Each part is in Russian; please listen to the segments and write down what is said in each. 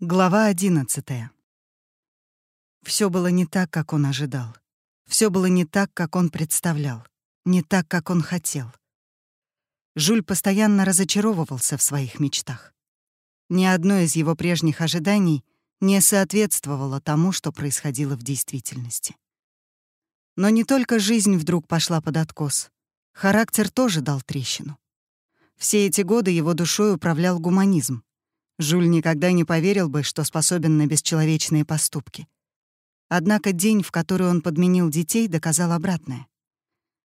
Глава одиннадцатая. Все было не так, как он ожидал. Все было не так, как он представлял. Не так, как он хотел. Жюль постоянно разочаровывался в своих мечтах. Ни одно из его прежних ожиданий не соответствовало тому, что происходило в действительности. Но не только жизнь вдруг пошла под откос. Характер тоже дал трещину. Все эти годы его душой управлял гуманизм. Жюль никогда не поверил бы, что способен на бесчеловечные поступки. Однако день, в который он подменил детей, доказал обратное.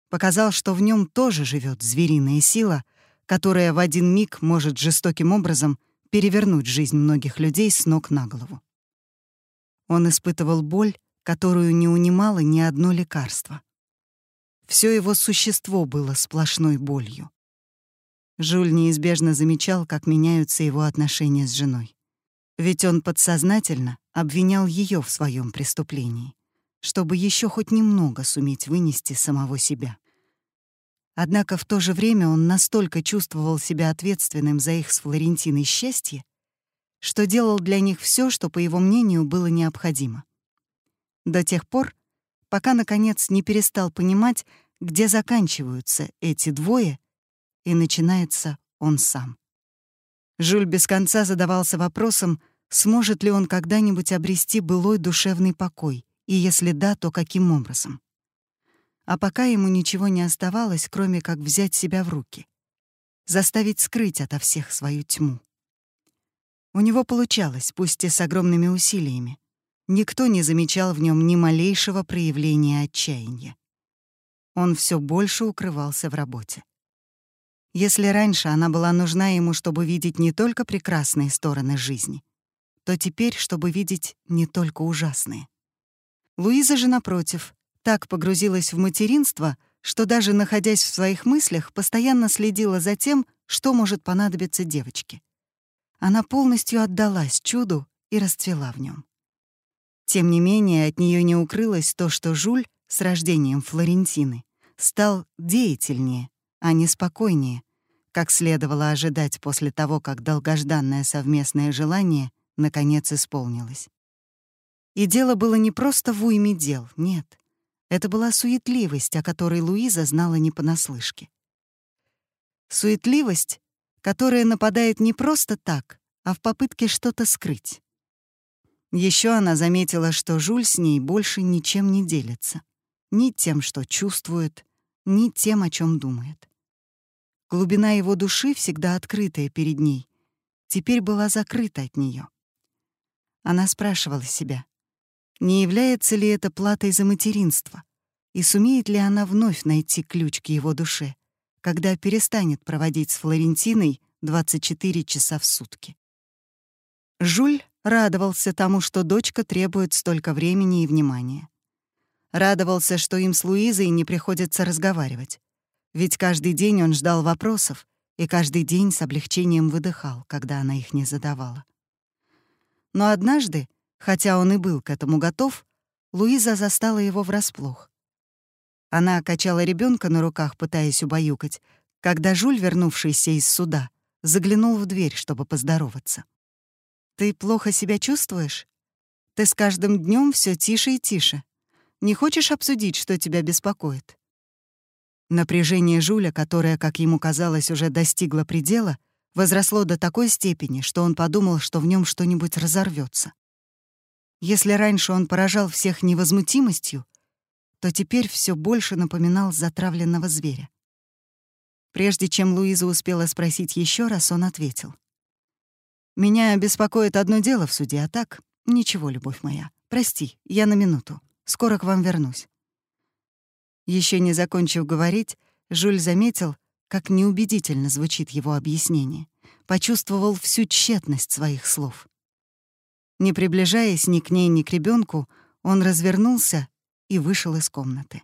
Показал, что в нем тоже живет звериная сила, которая в один миг может жестоким образом перевернуть жизнь многих людей с ног на голову. Он испытывал боль, которую не унимало ни одно лекарство. Все его существо было сплошной болью. Жуль неизбежно замечал, как меняются его отношения с женой. Ведь он подсознательно обвинял ее в своем преступлении, чтобы еще хоть немного суметь вынести самого себя. Однако в то же время он настолько чувствовал себя ответственным за их с Флорентиной счастье, что делал для них все, что, по его мнению, было необходимо. До тех пор, пока, наконец, не перестал понимать, где заканчиваются эти двое — и начинается он сам. Жюль без конца задавался вопросом, сможет ли он когда-нибудь обрести былой душевный покой, и если да, то каким образом. А пока ему ничего не оставалось, кроме как взять себя в руки, заставить скрыть ото всех свою тьму. У него получалось, пусть и с огромными усилиями. Никто не замечал в нем ни малейшего проявления отчаяния. Он все больше укрывался в работе. Если раньше она была нужна ему, чтобы видеть не только прекрасные стороны жизни, то теперь, чтобы видеть не только ужасные. Луиза же, напротив, так погрузилась в материнство, что даже находясь в своих мыслях, постоянно следила за тем, что может понадобиться девочке. Она полностью отдалась чуду и расцвела в нем. Тем не менее, от нее не укрылось то, что Жуль с рождением Флорентины стал деятельнее, а не спокойнее, как следовало ожидать после того, как долгожданное совместное желание наконец исполнилось. И дело было не просто в уйме дел, нет. Это была суетливость, о которой Луиза знала не понаслышке. Суетливость, которая нападает не просто так, а в попытке что-то скрыть. Еще она заметила, что Жуль с ней больше ничем не делится. Ни тем, что чувствует, ни тем, о чем думает. Глубина его души, всегда открытая перед ней, теперь была закрыта от нее. Она спрашивала себя, не является ли это платой за материнство, и сумеет ли она вновь найти ключ к его душе, когда перестанет проводить с Флорентиной 24 часа в сутки. Жуль радовался тому, что дочка требует столько времени и внимания. Радовался, что им с Луизой не приходится разговаривать. Ведь каждый день он ждал вопросов и каждый день с облегчением выдыхал, когда она их не задавала. Но однажды, хотя он и был к этому готов, Луиза застала его врасплох. Она качала ребенка на руках, пытаясь убаюкать, когда Жуль, вернувшийся из суда, заглянул в дверь, чтобы поздороваться. «Ты плохо себя чувствуешь? Ты с каждым днем все тише и тише. Не хочешь обсудить, что тебя беспокоит?» Напряжение Жуля, которое, как ему казалось, уже достигло предела, возросло до такой степени, что он подумал, что в нем что-нибудь разорвется. Если раньше он поражал всех невозмутимостью, то теперь все больше напоминал затравленного зверя. Прежде чем Луиза успела спросить еще раз, он ответил. «Меня беспокоит одно дело в суде, а так — ничего, любовь моя. Прости, я на минуту. Скоро к вам вернусь». Еще не закончив говорить, Жюль заметил, как неубедительно звучит его объяснение, почувствовал всю тщетность своих слов. Не приближаясь ни к ней, ни к ребенку, он развернулся и вышел из комнаты.